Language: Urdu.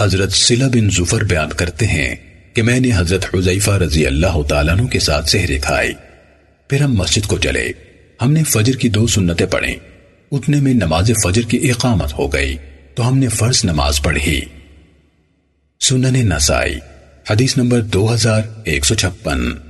حضرت سلہ بن زفر بیان کرتے ہیں کہ میں نے حضرت حضیفہ رضی اللہ تعالیٰ عنہ کے ساتھ سہرے کھائی پھر ہم مسجد کو چلے۔ ہم نے فجر کی دو سنتیں پڑھیں۔ اتنے میں نماز فجر کی اقامت ہو گئی۔ تو ہم نے فرض نماز پڑھی۔ سنن نسائی، حدیث نمبر دو ہزار ایک سو چھپن۔